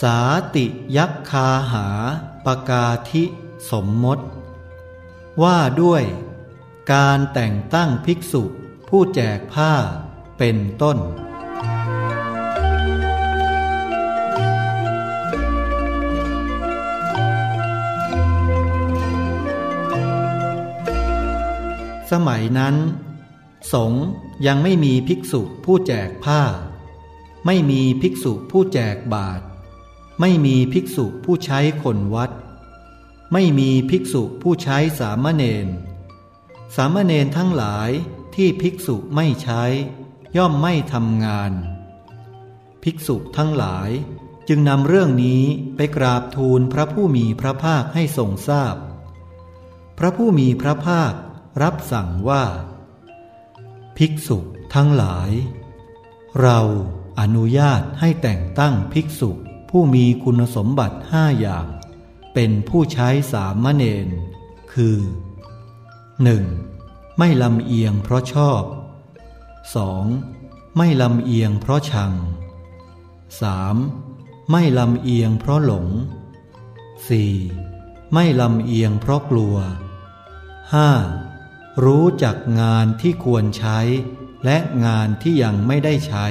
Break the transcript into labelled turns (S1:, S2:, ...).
S1: สาติยักคาหาปกาธิสมมติ ว่าด้วยการแต่งตั้งภิกษุผู้แจกผ้าเป็นต้น สมัยนั้น สงยังไม่มีภิกษุผู้แจกผ้า ไม่มีภิกษุผู้แจกบาตร ไม่มีภิกษุผู้ใช้คนวัด ไม่มีภิกษุผู้ใช้สามเณร สามเณรทั้งหลายที่ภิกษุไม่ใช้ ย่อมไม่ทำงาน ภิกษุทั้งหลายจึงนำเรื่องนี้ไปกราบทูลพระผู้มีพระภาคให้ทรงทราบพพระผู้มีพระภาครับสั่งว่า ภิกษุทั้งหลาย เราอนุญาตให้แต่งตั้งภิกษุ ผู้มีคุณสมบัติห้าอย่าง เป็นผู้ใช้สามเณรคือ 1. ไม่ลำเอียงเพราะชอบ 2. ไม่ลำเอียงเพราะชัง 3. ไม่ลำเอียงเพราะหลง 4. ไม่ลำเอียงเพราะกลัว 5. รู้จักงานที่ควรใช้และงานที่ยังไม่ได้ใช้